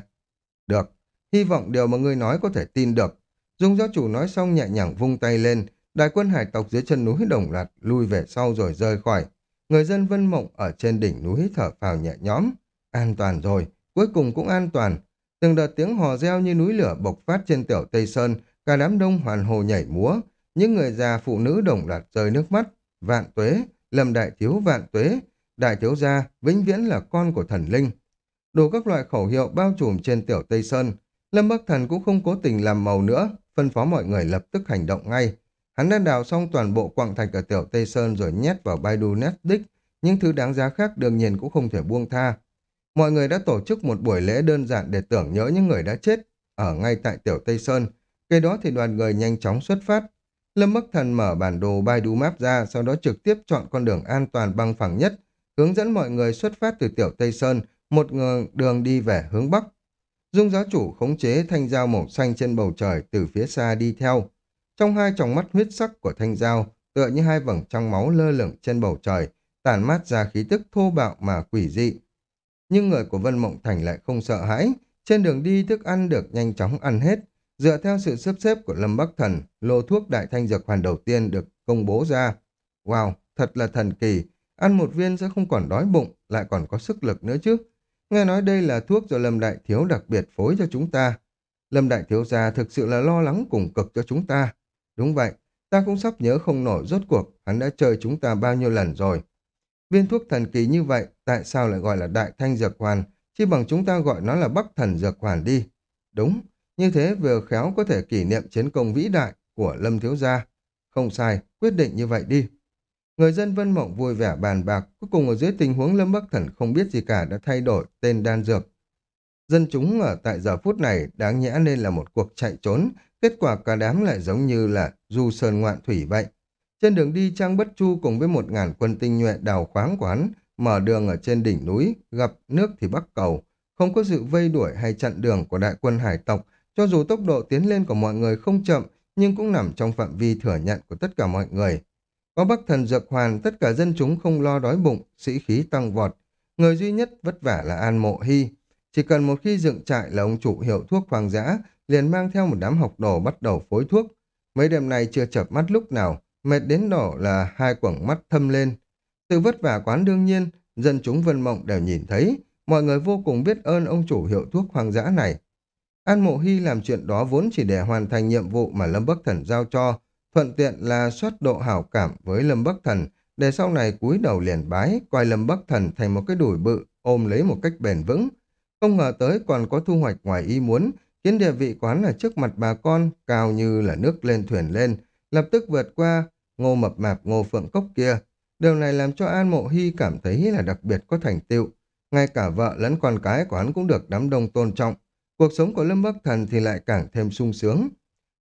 [SPEAKER 1] Được, hy vọng điều mà ngươi nói có thể tin được. Dung giáo chủ nói xong nhẹ nhàng vung tay lên, đại quân hải tộc dưới chân núi đồng loạt lui về sau rồi rơi khỏi. Người dân Vân Mộng ở trên đỉnh núi thở phào nhẹ nhõm. An toàn rồi, cuối cùng cũng an toàn. Từng đợt tiếng hò reo như núi lửa bộc phát trên tiểu Tây Sơn, cả đám đông hoàn hồ nhảy múa. Những người già phụ nữ đồng loạt rơi nước mắt. Vạn tuế, lâm đại thiếu vạn tuế, đại thiếu gia vĩnh viễn là con của thần linh. Đủ các loại khẩu hiệu bao trùm trên tiểu Tây Sơn. Lâm Bắc Thần cũng không cố tình làm màu nữa, phân phó mọi người lập tức hành động ngay. Hắn đã đào xong toàn bộ quặng thạch ở tiểu Tây Sơn rồi nhét vào Baidu Netflix, những thứ đáng giá khác đương nhiên cũng không thể buông tha. Mọi người đã tổ chức một buổi lễ đơn giản để tưởng nhớ những người đã chết ở ngay tại tiểu Tây Sơn. Kế đó thì đoàn người nhanh chóng xuất phát. Lâm Bắc Thần mở bản đồ Baidu Map ra, sau đó trực tiếp chọn con đường an toàn băng phẳng nhất, hướng dẫn mọi người xuất phát từ tiểu Tây Sơn, một đường đi về hướng Bắc. Dung giáo chủ khống chế thanh dao màu xanh trên bầu trời từ phía xa đi theo. Trong hai tròng mắt huyết sắc của thanh dao, tựa như hai vầng trăng máu lơ lửng trên bầu trời, tản mát ra khí tức thô bạo mà quỷ dị. Nhưng người của Vân Mộng Thành lại không sợ hãi, trên đường đi thức ăn được nhanh chóng ăn hết. Dựa theo sự sắp xếp của Lâm Bắc Thần, lô thuốc đại thanh dược hoàn đầu tiên được công bố ra. Wow, thật là thần kỳ, ăn một viên sẽ không còn đói bụng, lại còn có sức lực nữa chứ. Nghe nói đây là thuốc do Lâm Đại Thiếu đặc biệt phối cho chúng ta. Lâm Đại Thiếu gia thực sự là lo lắng cùng cực cho chúng ta. Đúng vậy, ta cũng sắp nhớ không nổi rốt cuộc hắn đã chơi chúng ta bao nhiêu lần rồi. Viên thuốc thần kỳ như vậy, tại sao lại gọi là đại thanh dược hoàn, chi bằng chúng ta gọi nó là bắc thần dược hoàn đi. Đúng, như thế vừa khéo có thể kỷ niệm chiến công vĩ đại của Lâm Thiếu Gia. Không sai, quyết định như vậy đi. Người dân Vân Mộng vui vẻ bàn bạc, cuối cùng ở dưới tình huống Lâm Bắc Thần không biết gì cả đã thay đổi tên đan dược. Dân chúng ở tại giờ phút này đáng nhẽ nên là một cuộc chạy trốn, kết quả cả đám lại giống như là du sơn ngoạn thủy vậy. Trên đường đi Trang Bất Chu cùng với một ngàn quân tinh nhuệ đào khoáng quán, mở đường ở trên đỉnh núi, gặp nước thì bắc cầu. Không có sự vây đuổi hay chặn đường của đại quân hải tộc, cho dù tốc độ tiến lên của mọi người không chậm, nhưng cũng nằm trong phạm vi thừa nhận của tất cả mọi người. Có bắc thần dược hoàn, tất cả dân chúng không lo đói bụng, sĩ khí tăng vọt. Người duy nhất vất vả là An Mộ Hy. Chỉ cần một khi dựng trại là ông chủ hiệu thuốc hoang dã, liền mang theo một đám học đồ bắt đầu phối thuốc. Mấy đêm này chưa chợp mắt lúc nào, mệt đến đỏ là hai quầng mắt thâm lên. Sự vất vả quán đương nhiên, dân chúng vân mộng đều nhìn thấy, mọi người vô cùng biết ơn ông chủ hiệu thuốc hoang dã này. An Mộ Hy làm chuyện đó vốn chỉ để hoàn thành nhiệm vụ mà Lâm Bắc Thần giao cho, thuận tiện là xuất độ hảo cảm với Lâm Bắc Thần, để sau này cúi đầu liền bái, coi Lâm Bắc Thần thành một cái đùi bự, ôm lấy một cách bền vững. Không ngờ tới còn có thu hoạch ngoài ý muốn, khiến địa vị quán ở trước mặt bà con cao như là nước lên thuyền lên, lập tức vượt qua ngô mập mạp ngô phượng cốc kia. Điều này làm cho An Mộ Hy cảm thấy là đặc biệt có thành tựu. Ngay cả vợ lẫn con cái của hắn cũng được đám đông tôn trọng. Cuộc sống của Lâm Bắc Thần thì lại càng thêm sung sướng.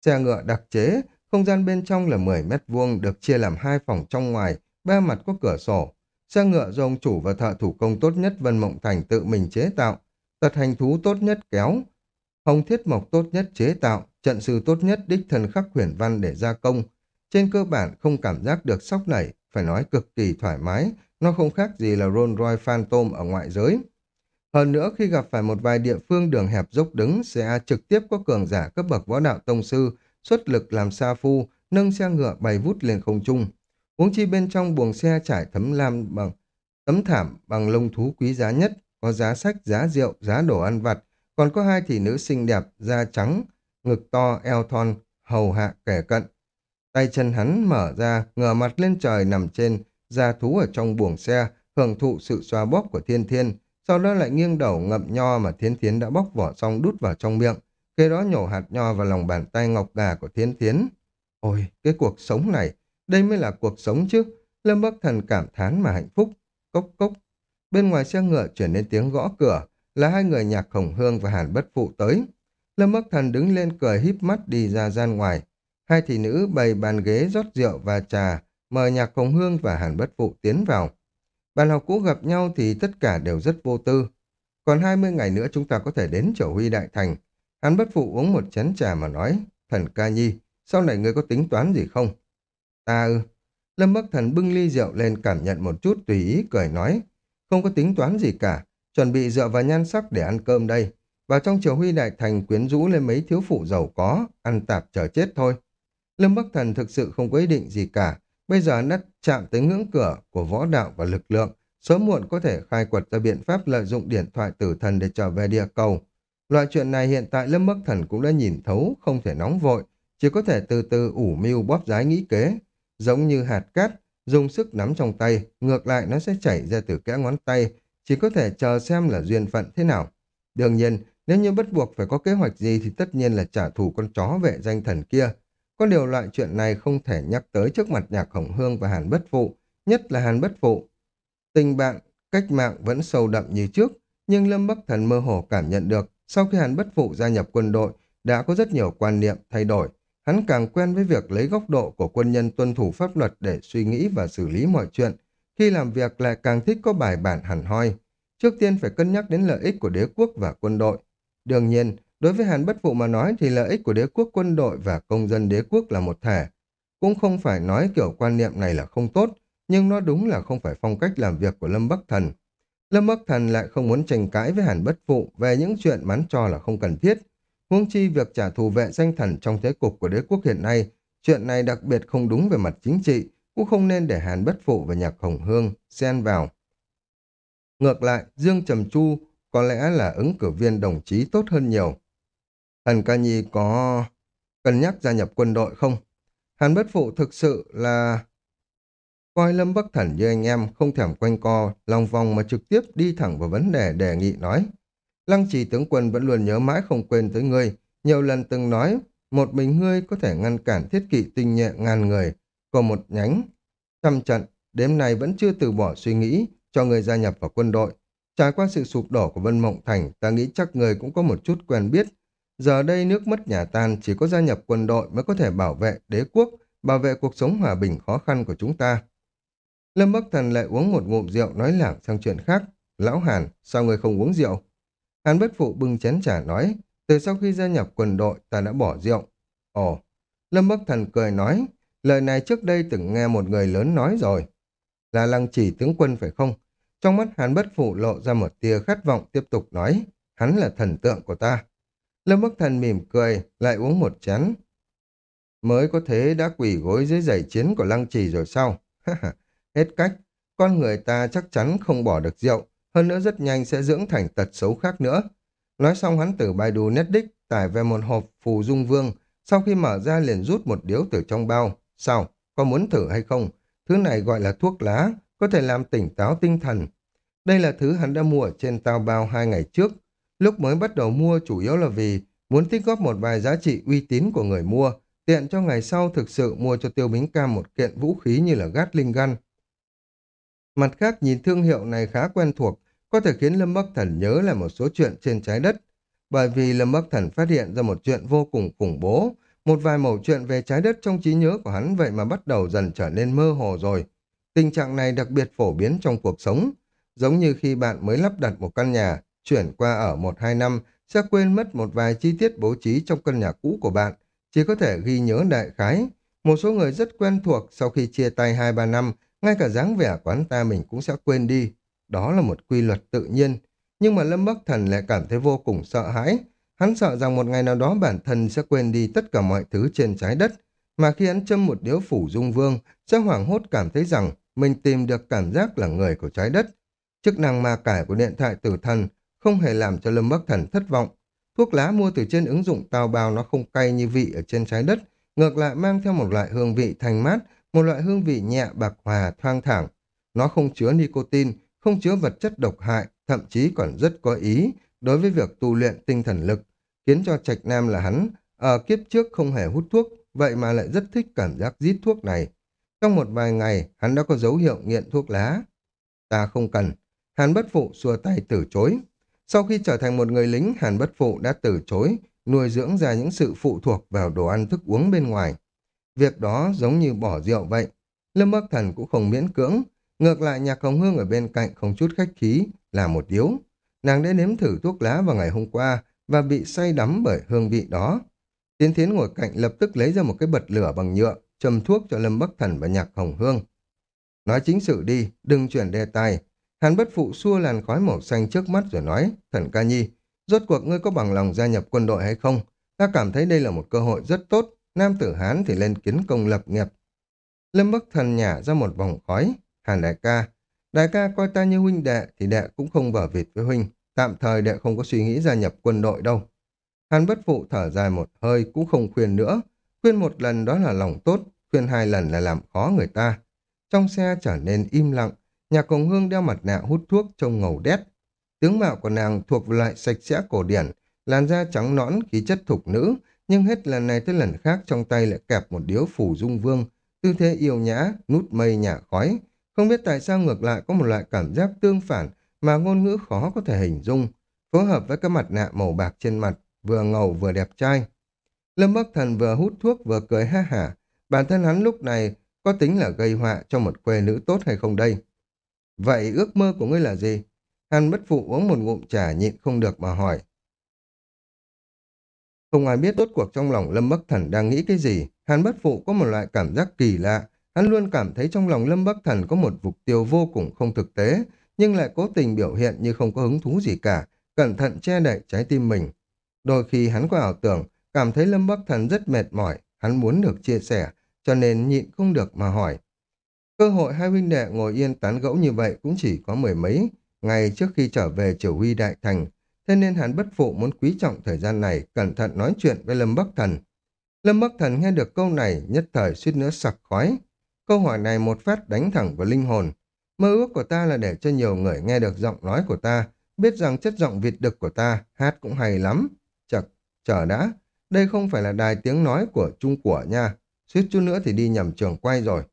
[SPEAKER 1] Xe ngựa đặc chế, không gian bên trong là 10 mét vuông được chia làm hai phòng trong ngoài, ba mặt có cửa sổ. Xe ngựa do ông chủ và thợ thủ công tốt nhất Vân Mộng Thành tự mình chế tạo, tật hành thú tốt nhất kéo, hồng thiết mộc tốt nhất chế tạo, trận sư tốt nhất đích thần khắc huyền văn để gia công. Trên cơ bản không cảm giác được sóc nảy, phải nói cực kỳ thoải mái, nó không khác gì là Rolls Royce Phantom ở ngoại giới. Hơn nữa khi gặp phải một vài địa phương đường hẹp dốc đứng sẽ trực tiếp có cường giả cấp bậc võ đạo tông sư xuất lực làm sa phu, nâng xe ngựa bay vút lên không trung. Uống chi bên trong buồng xe trải thấm lam bằng tấm thảm bằng lông thú quý giá nhất, có giá sách, giá rượu, giá đồ ăn vặt, còn có hai thị nữ xinh đẹp, da trắng, ngực to, eo thon, hầu hạ kẻ cận. Tay chân hắn mở ra, ngửa mặt lên trời nằm trên, da thú ở trong buồng xe, hưởng thụ sự xoa bóp của thiên thiên, sau đó lại nghiêng đầu ngậm nho mà Thiến Thiến đã bóc vỏ xong đút vào trong miệng, kế đó nhổ hạt nho vào lòng bàn tay ngọc gà của Thiến Thiến. Ôi, cái cuộc sống này, đây mới là cuộc sống chứ. Lâm Bắc Thần cảm thán mà hạnh phúc. Cốc cốc. Bên ngoài xe ngựa chuyển đến tiếng gõ cửa, là hai người nhạc khổng hương và hàn bất phụ tới. Lâm Bắc Thần đứng lên cười híp mắt đi ra gian ngoài. Hai thị nữ bày bàn ghế rót rượu và trà, mời nhạc khổng hương và hàn bất phụ tiến vào. Bạn học cũ gặp nhau thì tất cả đều rất vô tư. Còn 20 ngày nữa chúng ta có thể đến Triều Huy Đại Thành. hàn bất phụ uống một chén trà mà nói, thần ca nhi, sau này ngươi có tính toán gì không? Ta ư. Lâm Bắc Thần bưng ly rượu lên cảm nhận một chút tùy ý cười nói, không có tính toán gì cả, chuẩn bị dựa vào nhan sắc để ăn cơm đây. Vào trong Triều Huy Đại Thành quyến rũ lên mấy thiếu phụ giàu có, ăn tạp chờ chết thôi. Lâm Bắc Thần thực sự không có ý định gì cả, Bây giờ đã chạm tới ngưỡng cửa của võ đạo và lực lượng, sớm muộn có thể khai quật ra biện pháp lợi dụng điện thoại tử thần để trở về địa cầu. Loại chuyện này hiện tại Lâm Bắc Thần cũng đã nhìn thấu, không thể nóng vội, chỉ có thể từ từ ủ mưu bóp giái nghĩ kế. Giống như hạt cát, dùng sức nắm trong tay, ngược lại nó sẽ chảy ra từ kẽ ngón tay, chỉ có thể chờ xem là duyên phận thế nào. Đương nhiên, nếu như bất buộc phải có kế hoạch gì thì tất nhiên là trả thù con chó vệ danh thần kia. Có điều loại chuyện này không thể nhắc tới trước mặt nhạc khổng hương và hàn bất phụ, nhất là hàn bất phụ. Tình bạn, cách mạng vẫn sâu đậm như trước, nhưng Lâm Bắc Thần mơ hồ cảm nhận được sau khi hàn bất phụ gia nhập quân đội đã có rất nhiều quan niệm thay đổi. Hắn càng quen với việc lấy góc độ của quân nhân tuân thủ pháp luật để suy nghĩ và xử lý mọi chuyện. Khi làm việc lại càng thích có bài bản hẳn hoi. Trước tiên phải cân nhắc đến lợi ích của đế quốc và quân đội. Đương nhiên, Đối với Hàn Bất Phụ mà nói thì lợi ích của đế quốc quân đội và công dân đế quốc là một thể. Cũng không phải nói kiểu quan niệm này là không tốt, nhưng nó đúng là không phải phong cách làm việc của Lâm Bắc Thần. Lâm Bắc Thần lại không muốn tranh cãi với Hàn Bất Phụ về những chuyện mắn cho là không cần thiết. Huống chi việc trả thù vệ danh thần trong thế cục của đế quốc hiện nay, chuyện này đặc biệt không đúng về mặt chính trị, cũng không nên để Hàn Bất Phụ và Nhạc Hồng Hương xen vào. Ngược lại, Dương Trầm Chu có lẽ là ứng cử viên đồng chí tốt hơn nhiều. Hàn ca nhi có cân nhắc gia nhập quân đội không? Hàn bất phụ thực sự là coi Lâm Bắc Thần như anh em không thèm quanh co, lòng vòng mà trực tiếp đi thẳng vào vấn đề đề nghị nói. Lăng trì tướng quân vẫn luôn nhớ mãi không quên tới ngươi, nhiều lần từng nói, một mình ngươi có thể ngăn cản thiết kỵ tinh nhẹ ngàn người, còn một nhánh. Trăm trận, đêm nay vẫn chưa từ bỏ suy nghĩ cho người gia nhập vào quân đội. Trải qua sự sụp đổ của Vân Mộng Thành, ta nghĩ chắc người cũng có một chút quen biết Giờ đây nước mất nhà tan chỉ có gia nhập quân đội mới có thể bảo vệ đế quốc, bảo vệ cuộc sống hòa bình khó khăn của chúng ta. Lâm Bắc Thần lại uống một ngụm rượu nói lảng sang chuyện khác. Lão Hàn, sao người không uống rượu? Hàn bất phụ bưng chén trả nói, từ sau khi gia nhập quân đội ta đã bỏ rượu. Ồ, Lâm Bắc Thần cười nói, lời này trước đây từng nghe một người lớn nói rồi. Là lăng chỉ tướng quân phải không? Trong mắt Hàn bất phụ lộ ra một tia khát vọng tiếp tục nói, hắn là thần tượng của ta. Lâm Bắc Thần mỉm cười, lại uống một chén. Mới có thế đã quỷ gối dưới giày chiến của lăng trì rồi sao? Hết cách, con người ta chắc chắn không bỏ được rượu, hơn nữa rất nhanh sẽ dưỡng thành tật xấu khác nữa. Nói xong hắn từ Baidu Netdick tải về một hộp phù dung vương, sau khi mở ra liền rút một điếu từ trong bao. Sao? Có muốn thử hay không? Thứ này gọi là thuốc lá, có thể làm tỉnh táo tinh thần. Đây là thứ hắn đã mua ở trên tao bao hai ngày trước, Lúc mới bắt đầu mua chủ yếu là vì muốn tích góp một vài giá trị uy tín của người mua, tiện cho ngày sau thực sự mua cho tiêu bính cam một kiện vũ khí như là Gatling linh gun. Mặt khác nhìn thương hiệu này khá quen thuộc, có thể khiến Lâm Bắc Thần nhớ lại một số chuyện trên trái đất, bởi vì Lâm Bắc Thần phát hiện ra một chuyện vô cùng khủng bố, Một vài mẩu chuyện về trái đất trong trí nhớ của hắn vậy mà bắt đầu dần trở nên mơ hồ rồi. Tình trạng này đặc biệt phổ biến trong cuộc sống. Giống như khi bạn mới lắp đặt một căn nhà, chuyển qua ở một hai năm, sẽ quên mất một vài chi tiết bố trí trong căn nhà cũ của bạn, chỉ có thể ghi nhớ đại khái. Một số người rất quen thuộc sau khi chia tay hai ba năm, ngay cả dáng vẻ của hắn ta mình cũng sẽ quên đi. Đó là một quy luật tự nhiên. Nhưng mà Lâm Bắc Thần lại cảm thấy vô cùng sợ hãi. Hắn sợ rằng một ngày nào đó bản thân sẽ quên đi tất cả mọi thứ trên trái đất. Mà khi hắn châm một điếu phủ dung vương, sẽ hoảng hốt cảm thấy rằng mình tìm được cảm giác là người của trái đất. Chức năng ma cải của điện thoại tử thần không hề làm cho Lâm Bắc Thần thất vọng. Thuốc lá mua từ trên ứng dụng tao bào nó không cay như vị ở trên trái đất, ngược lại mang theo một loại hương vị thanh mát, một loại hương vị nhẹ bạc hòa thoang thẳng. Nó không chứa nicotine, không chứa vật chất độc hại, thậm chí còn rất có ý đối với việc tu luyện tinh thần lực, khiến cho Trạch Nam là hắn ở kiếp trước không hề hút thuốc, vậy mà lại rất thích cảm giác rít thuốc này. Trong một vài ngày, hắn đã có dấu hiệu nghiện thuốc lá. Ta không cần. Hàn bất phụ xua tay từ chối. Sau khi trở thành một người lính, Hàn bất phụ đã từ chối, nuôi dưỡng ra những sự phụ thuộc vào đồ ăn thức uống bên ngoài. Việc đó giống như bỏ rượu vậy. Lâm Bắc Thần cũng không miễn cưỡng. Ngược lại nhạc hồng hương ở bên cạnh không chút khách khí, là một điếu. Nàng đã nếm thử thuốc lá vào ngày hôm qua và bị say đắm bởi hương vị đó. Tiến Thiến ngồi cạnh lập tức lấy ra một cái bật lửa bằng nhựa, châm thuốc cho Lâm Bắc Thần và nhạc hồng hương. Nói chính sự đi, đừng chuyển đề tài. Hàn bất phụ xua làn khói màu xanh trước mắt rồi nói, thần ca nhi, rốt cuộc ngươi có bằng lòng gia nhập quân đội hay không? Ta cảm thấy đây là một cơ hội rất tốt, nam tử Hán thì lên kiến công lập nghiệp. Lâm Bắc Thần nhả ra một vòng khói, Hàn đại ca, đại ca coi ta như huynh đệ thì đệ cũng không vở vịt với huynh, tạm thời đệ không có suy nghĩ gia nhập quân đội đâu. Hàn bất phụ thở dài một hơi cũng không khuyên nữa, khuyên một lần đó là lòng tốt, khuyên hai lần là làm khó người ta. Trong xe trở nên im lặng, nhà cổng hương đeo mặt nạ hút thuốc trông ngầu đét. Tướng mạo của nàng thuộc loại sạch sẽ cổ điển, làn da trắng nõn, khí chất thục nữ, nhưng hết lần này tới lần khác trong tay lại kẹp một điếu phủ dung vương, tư thế yêu nhã, nút mây nhả khói. Không biết tại sao ngược lại có một loại cảm giác tương phản mà ngôn ngữ khó có thể hình dung, phối hợp với cái mặt nạ màu bạc trên mặt, vừa ngầu vừa đẹp trai. Lâm Bắc Thần vừa hút thuốc vừa cười ha hả, bản thân hắn lúc này có tính là gây họa cho một quê nữ tốt hay không đây? Vậy ước mơ của ngươi là gì? Hàn bất phụ uống một ngụm trà nhịn không được mà hỏi. Không ai biết tốt cuộc trong lòng Lâm Bắc Thần đang nghĩ cái gì. Hàn bất phụ có một loại cảm giác kỳ lạ. Hắn luôn cảm thấy trong lòng Lâm Bắc Thần có một mục tiêu vô cùng không thực tế, nhưng lại cố tình biểu hiện như không có hứng thú gì cả, cẩn thận che đậy trái tim mình. Đôi khi hắn có ảo tưởng, cảm thấy Lâm Bắc Thần rất mệt mỏi, hắn muốn được chia sẻ, cho nên nhịn không được mà hỏi. Cơ hội hai huynh đệ ngồi yên tán gẫu như vậy cũng chỉ có mười mấy ngày trước khi trở về triều huy đại thành, thế nên hắn bất phụ muốn quý trọng thời gian này, cẩn thận nói chuyện với Lâm Bắc Thần. Lâm Bắc Thần nghe được câu này, nhất thời suýt nữa sặc khói. Câu hỏi này một phát đánh thẳng vào linh hồn. Mơ ước của ta là để cho nhiều người nghe được giọng nói của ta, biết rằng chất giọng vịt đực của ta hát cũng hay lắm. Chật, chờ đã, đây không phải là đài tiếng nói của Trung của nha. Suýt chút nữa thì đi nhầm trường quay rồi.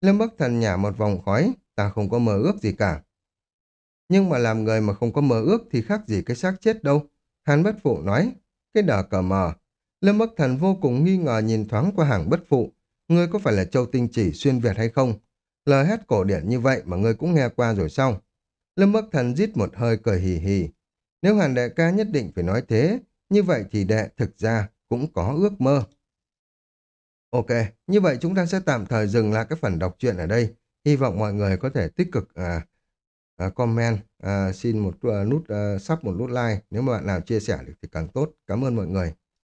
[SPEAKER 1] Lâm Bắc Thần nhả một vòng khói, ta không có mơ ước gì cả. Nhưng mà làm người mà không có mơ ước thì khác gì cái xác chết đâu. Hàn bất phụ nói, cái đờ cờ mờ. Lâm Bắc Thần vô cùng nghi ngờ nhìn thoáng qua hàng bất phụ. Ngươi có phải là châu tinh chỉ xuyên Việt hay không? Lời hét cổ điển như vậy mà ngươi cũng nghe qua rồi sao? Lâm Bắc Thần rít một hơi cười hì hì. Nếu hàn đại ca nhất định phải nói thế, như vậy thì đệ thực ra cũng có ước mơ. Ok, như vậy chúng ta sẽ tạm thời dừng lại cái phần đọc truyện ở đây. Hy vọng mọi người có thể tích cực à, À, comment, à, xin một uh, nút uh, sub một nút like. Nếu mà bạn nào chia sẻ được thì càng tốt. Cảm ơn mọi người.